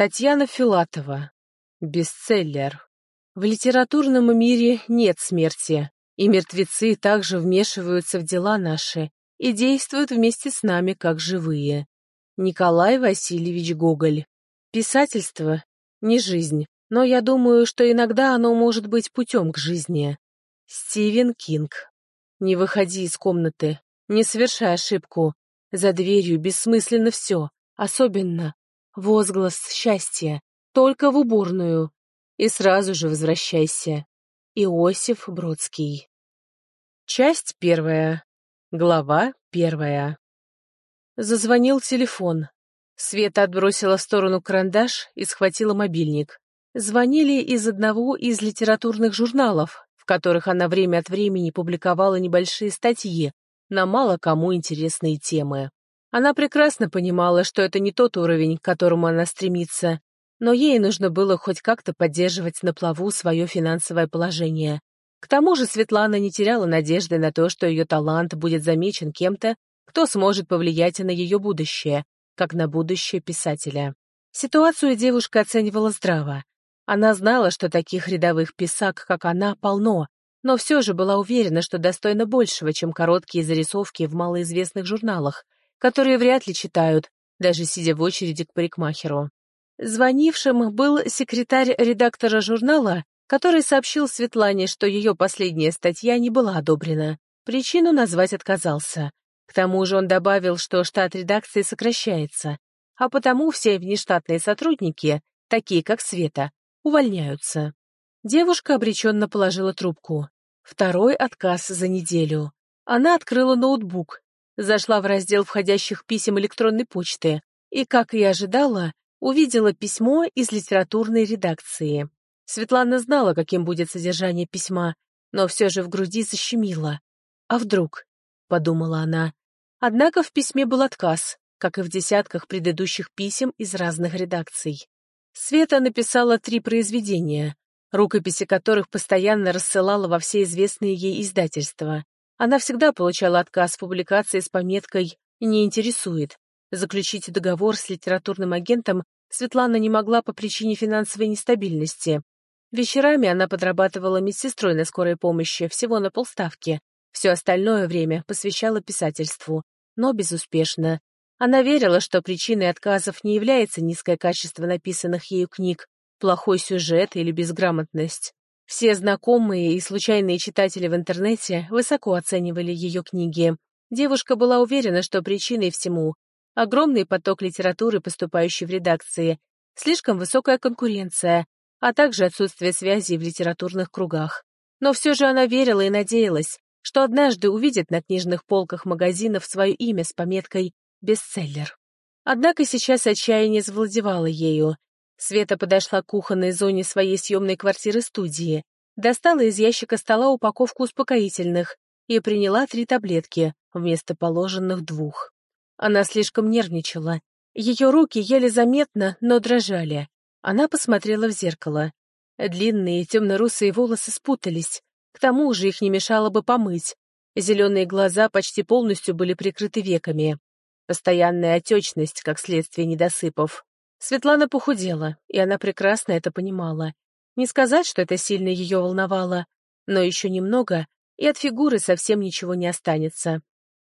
Татьяна Филатова. Бестселлер. В литературном мире нет смерти, и мертвецы также вмешиваются в дела наши и действуют вместе с нами как живые. Николай Васильевич Гоголь. Писательство — не жизнь, но я думаю, что иногда оно может быть путем к жизни. Стивен Кинг. Не выходи из комнаты, не совершай ошибку. За дверью бессмысленно все, особенно Возглас счастья. Только в уборную. И сразу же возвращайся. Иосиф Бродский. Часть первая. Глава первая. Зазвонил телефон. Света отбросила в сторону карандаш и схватила мобильник. Звонили из одного из литературных журналов, в которых она время от времени публиковала небольшие статьи на мало кому интересные темы. Она прекрасно понимала, что это не тот уровень, к которому она стремится, но ей нужно было хоть как-то поддерживать на плаву свое финансовое положение. К тому же Светлана не теряла надежды на то, что ее талант будет замечен кем-то, кто сможет повлиять на ее будущее, как на будущее писателя. Ситуацию девушка оценивала здраво. Она знала, что таких рядовых писак, как она, полно, но все же была уверена, что достойна большего, чем короткие зарисовки в малоизвестных журналах — которые вряд ли читают, даже сидя в очереди к парикмахеру. Звонившим был секретарь редактора журнала, который сообщил Светлане, что ее последняя статья не была одобрена. Причину назвать отказался. К тому же он добавил, что штат редакции сокращается, а потому все внештатные сотрудники, такие как Света, увольняются. Девушка обреченно положила трубку. Второй отказ за неделю. Она открыла ноутбук зашла в раздел входящих писем электронной почты и, как и ожидала, увидела письмо из литературной редакции. Светлана знала, каким будет содержание письма, но все же в груди защемило. «А вдруг?» — подумала она. Однако в письме был отказ, как и в десятках предыдущих писем из разных редакций. Света написала три произведения, рукописи которых постоянно рассылала во все известные ей издательства. Она всегда получала отказ в публикации с пометкой «не интересует». Заключить договор с литературным агентом Светлана не могла по причине финансовой нестабильности. Вечерами она подрабатывала медсестрой на скорой помощи всего на полставки. Все остальное время посвящала писательству, но безуспешно. Она верила, что причиной отказов не является низкое качество написанных ею книг, плохой сюжет или безграмотность. Все знакомые и случайные читатели в интернете высоко оценивали ее книги. Девушка была уверена, что причиной всему — огромный поток литературы, поступающей в редакции, слишком высокая конкуренция, а также отсутствие связи в литературных кругах. Но все же она верила и надеялась, что однажды увидит на книжных полках магазинов свое имя с пометкой «бестселлер». Однако сейчас отчаяние завладевало ею, Света подошла к кухонной зоне своей съемной квартиры-студии, достала из ящика стола упаковку успокоительных и приняла три таблетки вместо положенных двух. Она слишком нервничала. Ее руки еле заметно, но дрожали. Она посмотрела в зеркало. Длинные темно-русые волосы спутались, к тому же их не мешало бы помыть. Зеленые глаза почти полностью были прикрыты веками. Постоянная отечность, как следствие недосыпов. Светлана похудела, и она прекрасно это понимала. Не сказать, что это сильно ее волновало, но еще немного, и от фигуры совсем ничего не останется.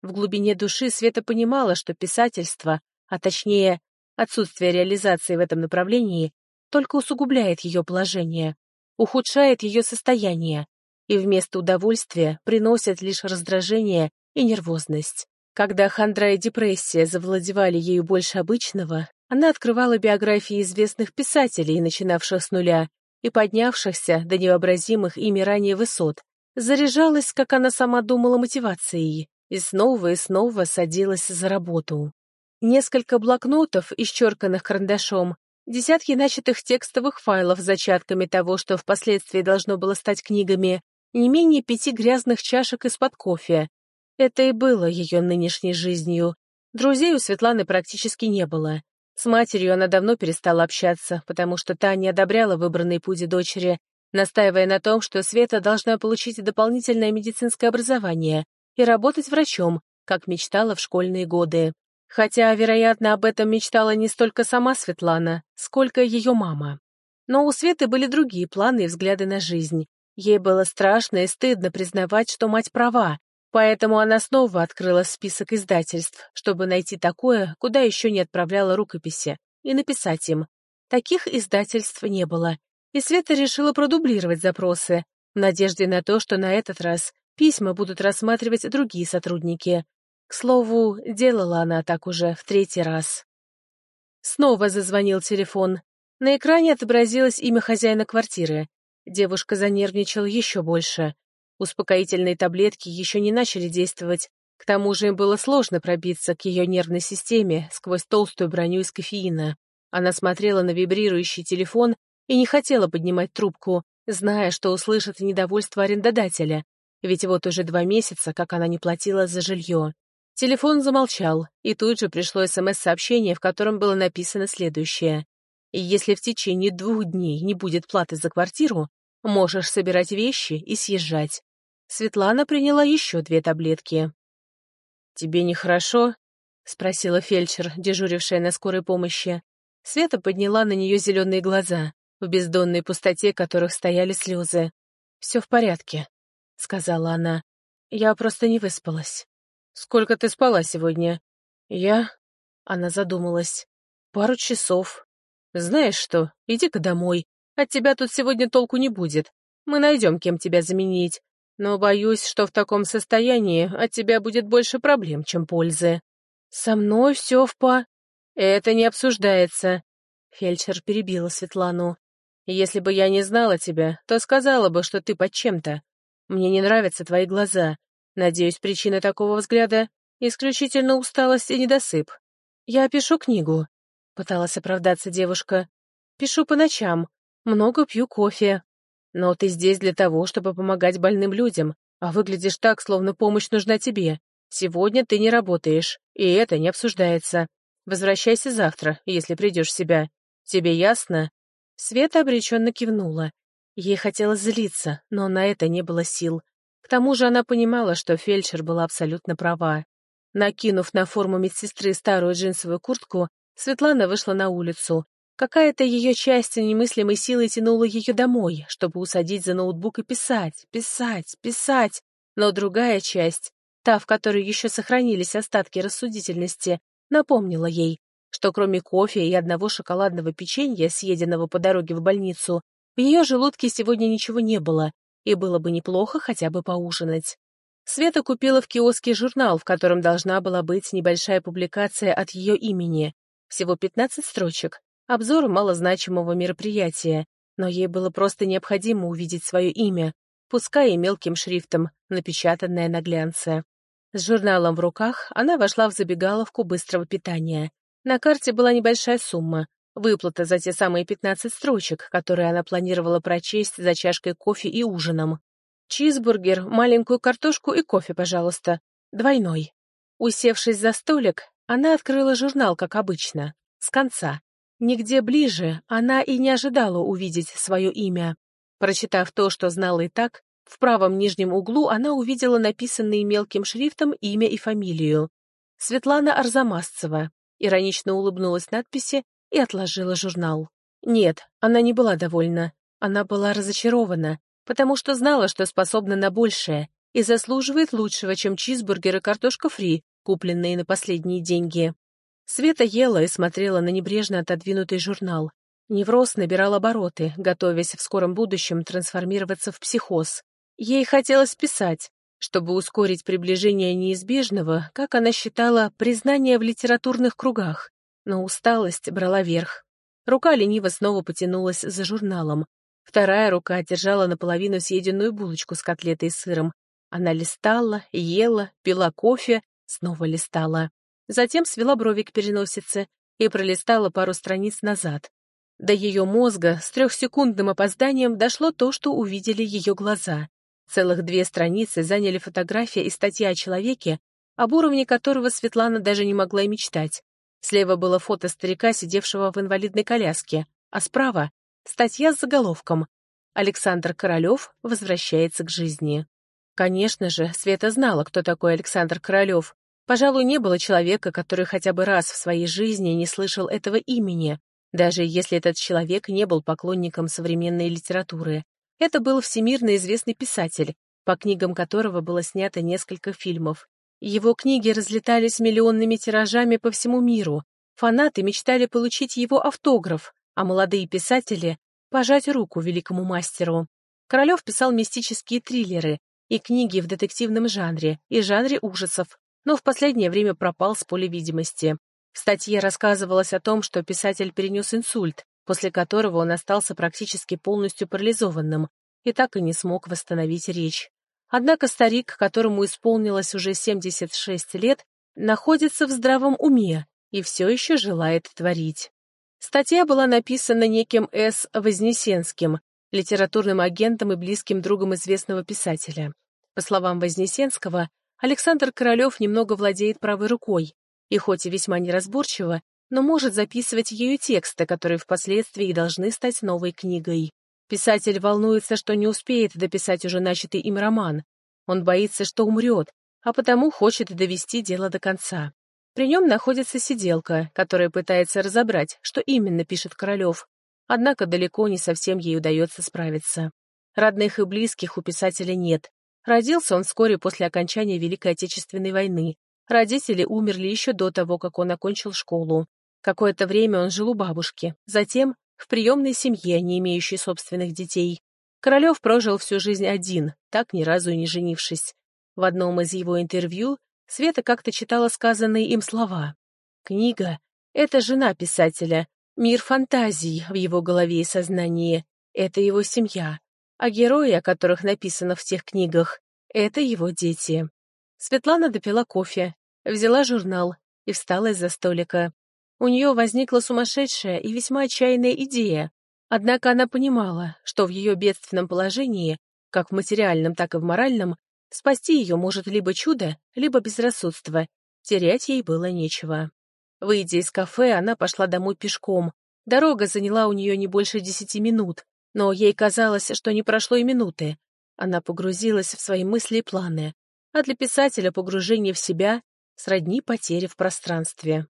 В глубине души Света понимала, что писательство, а точнее отсутствие реализации в этом направлении, только усугубляет ее положение, ухудшает ее состояние и вместо удовольствия приносит лишь раздражение и нервозность. Когда хандра и депрессия завладевали ею больше обычного, она открывала биографии известных писателей, начинавших с нуля и поднявшихся до невообразимых ими ранее высот, заряжалась, как она сама думала, мотивацией, и снова и снова садилась за работу. Несколько блокнотов, исчерканных карандашом, десятки начатых текстовых файлов с зачатками того, что впоследствии должно было стать книгами, не менее пяти грязных чашек из-под кофе. Это и было ее нынешней жизнью. Друзей у Светланы практически не было. С матерью она давно перестала общаться, потому что та не одобряла выбранный путь дочери, настаивая на том, что Света должна получить дополнительное медицинское образование и работать врачом, как мечтала в школьные годы. Хотя, вероятно, об этом мечтала не столько сама Светлана, сколько ее мама. Но у Светы были другие планы и взгляды на жизнь. Ей было страшно и стыдно признавать, что мать права, поэтому она снова открыла список издательств, чтобы найти такое, куда еще не отправляла рукописи, и написать им. Таких издательств не было, и Света решила продублировать запросы, в надежде на то, что на этот раз письма будут рассматривать другие сотрудники. К слову, делала она так уже в третий раз. Снова зазвонил телефон. На экране отобразилось имя хозяина квартиры. Девушка занервничала еще больше. Успокоительные таблетки еще не начали действовать. К тому же им было сложно пробиться к ее нервной системе сквозь толстую броню из кофеина. Она смотрела на вибрирующий телефон и не хотела поднимать трубку, зная, что услышит недовольство арендодателя, ведь вот уже два месяца, как она не платила за жилье. Телефон замолчал, и тут же пришло СМС-сообщение, в котором было написано следующее. «Если в течение двух дней не будет платы за квартиру, можешь собирать вещи и съезжать». Светлана приняла еще две таблетки. «Тебе нехорошо?» — спросила фельдшер, дежурившая на скорой помощи. Света подняла на нее зеленые глаза, в бездонной пустоте которых стояли слезы. «Все в порядке», — сказала она. «Я просто не выспалась». «Сколько ты спала сегодня?» «Я...» — она задумалась. «Пару часов». «Знаешь что, иди-ка домой. От тебя тут сегодня толку не будет. Мы найдем, кем тебя заменить. Но боюсь, что в таком состоянии от тебя будет больше проблем, чем пользы». «Со мной все в по...» «Это не обсуждается», — фельдшер перебила Светлану. «Если бы я не знала тебя, то сказала бы, что ты под чем-то. Мне не нравятся твои глаза. Надеюсь, причина такого взгляда — исключительно усталость и недосып. Я пишу книгу», — пыталась оправдаться девушка. «Пишу по ночам, много пью кофе. Но ты здесь для того, чтобы помогать больным людям, а выглядишь так, словно помощь нужна тебе. Сегодня ты не работаешь, и это не обсуждается. Возвращайся завтра, если придешь в себя. Тебе ясно?» Света обреченно кивнула. Ей хотелось злиться, но на это не было сил. К тому же она понимала, что фельдшер была абсолютно права. Накинув на форму медсестры старую джинсовую куртку, Светлана вышла на улицу. Какая-то ее часть немыслимой силой тянула ее домой, чтобы усадить за ноутбук и писать, писать, писать. Но другая часть, та, в которой еще сохранились остатки рассудительности, напомнила ей, что кроме кофе и одного шоколадного печенья, съеденного по дороге в больницу, в ее желудке сегодня ничего не было, и было бы неплохо хотя бы поужинать. Света купила в киоске журнал, в котором должна была быть небольшая публикация от ее имени. Всего 15 строчек, обзор малозначимого мероприятия, но ей было просто необходимо увидеть свое имя, пускай и мелким шрифтом, напечатанное на глянце. С журналом в руках она вошла в забегаловку быстрого питания. На карте была небольшая сумма, выплата за те самые 15 строчек, которые она планировала прочесть за чашкой кофе и ужином. Чизбургер, маленькую картошку и кофе, пожалуйста. Двойной. Усевшись за столик, она открыла журнал, как обычно, с конца. Нигде ближе она и не ожидала увидеть свое имя. Прочитав то, что знала и так, в правом нижнем углу она увидела написанные мелким шрифтом имя и фамилию. Светлана Арзамасцева. Иронично улыбнулась надписи и отложила журнал. Нет, она не была довольна. Она была разочарована, потому что знала, что способна на большее и заслуживает лучшего, чем чизбургер и картошка фри, купленные на последние деньги. Света ела и смотрела на небрежно отодвинутый журнал. Невроз набирал обороты, готовясь в скором будущем трансформироваться в психоз. Ей хотелось писать, чтобы ускорить приближение неизбежного, как она считала, признания в литературных кругах. Но усталость брала верх. Рука лениво снова потянулась за журналом. Вторая рука держала наполовину съеденную булочку с котлетой и сыром. Она листала, ела, пила кофе, снова листала. Затем свела брови к переносице и пролистала пару страниц назад. До ее мозга с трехсекундным опозданием дошло то, что увидели ее глаза. Целых две страницы заняли фотография и статья о человеке, об уровне которого Светлана даже не могла и мечтать. Слева было фото старика, сидевшего в инвалидной коляске, а справа — статья с заголовком «Александр Королев возвращается к жизни». Конечно же, Света знала, кто такой Александр Королев. Пожалуй, не было человека, который хотя бы раз в своей жизни не слышал этого имени, даже если этот человек не был поклонником современной литературы. Это был всемирно известный писатель, по книгам которого было снято несколько фильмов. Его книги разлетались миллионными тиражами по всему миру. Фанаты мечтали получить его автограф, а молодые писатели — пожать руку великому мастеру. Королев писал мистические триллеры и книги в детективном жанре и жанре ужасов, но в последнее время пропал с поля видимости. В статье рассказывалось о том, что писатель перенес инсульт, после которого он остался практически полностью парализованным и так и не смог восстановить речь. Однако старик, которому исполнилось уже 76 лет, находится в здравом уме и все еще желает творить. Статья была написана неким С. Вознесенским, литературным агентом и близким другом известного писателя. По словам Вознесенского, Александр Королев немного владеет правой рукой, и хоть и весьма неразборчиво, но может записывать ею тексты, которые впоследствии должны стать новой книгой. Писатель волнуется, что не успеет дописать уже начатый им роман. Он боится, что умрет, а потому хочет довести дело до конца. При нем находится сиделка, которая пытается разобрать, что именно пишет Королев. Однако далеко не совсем ей удается справиться. Родных и близких у писателя нет. Родился он вскоре после окончания Великой Отечественной войны. Родители умерли еще до того, как он окончил школу. Какое-то время он жил у бабушки, затем в приемной семье, не имеющей собственных детей. Королев прожил всю жизнь один, так ни разу и не женившись. В одном из его интервью Света как-то читала сказанные им слова. «Книга — это жена писателя, мир фантазий в его голове и сознании, это его семья, а герои, о которых написано в тех книгах, это его дети». Светлана допила кофе, взяла журнал и встала из-за столика. У нее возникла сумасшедшая и весьма отчаянная идея. Однако она понимала, что в ее бедственном положении, как в материальном, так и в моральном, спасти ее может либо чудо, либо безрассудство. Терять ей было нечего. Выйдя из кафе, она пошла домой пешком. Дорога заняла у нее не больше десяти минут, но ей казалось, что не прошло и минуты. Она погрузилась в свои мысли и планы, а для писателя погружение в себя сродни потере в пространстве.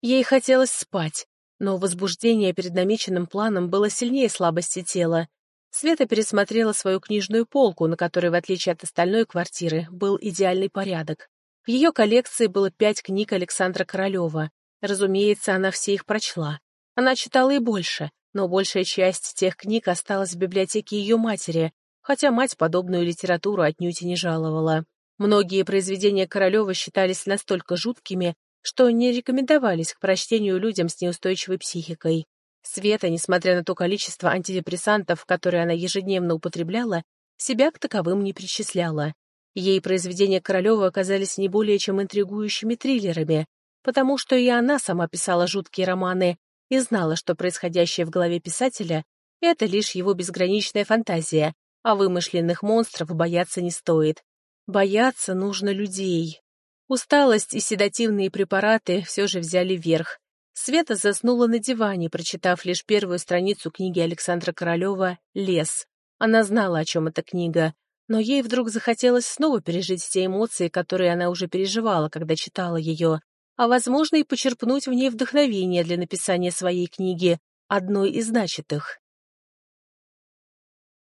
Ей хотелось спать, но возбуждение перед намеченным планом было сильнее слабости тела. Света пересмотрела свою книжную полку, на которой, в отличие от остальной квартиры, был идеальный порядок. В ее коллекции было пять книг Александра Королева. Разумеется, она все их прочла. Она читала и больше, но большая часть тех книг осталась в библиотеке ее матери, хотя мать подобную литературу отнюдь и не жаловала. Многие произведения Королева считались настолько жуткими, что не рекомендовались к прочтению людям с неустойчивой психикой. Света, несмотря на то количество антидепрессантов, которые она ежедневно употребляла, себя к таковым не причисляла. Ей произведения Королева оказались не более чем интригующими триллерами, потому что и она сама писала жуткие романы и знала, что происходящее в голове писателя — это лишь его безграничная фантазия, а вымышленных монстров бояться не стоит. Бояться нужно людей. Усталость и седативные препараты все же взяли верх. Света заснула на диване, прочитав лишь первую страницу книги Александра Королева «Лес». Она знала, о чем эта книга, но ей вдруг захотелось снова пережить те эмоции, которые она уже переживала, когда читала ее, а, возможно, и почерпнуть в ней вдохновение для написания своей книги, одной из начатых.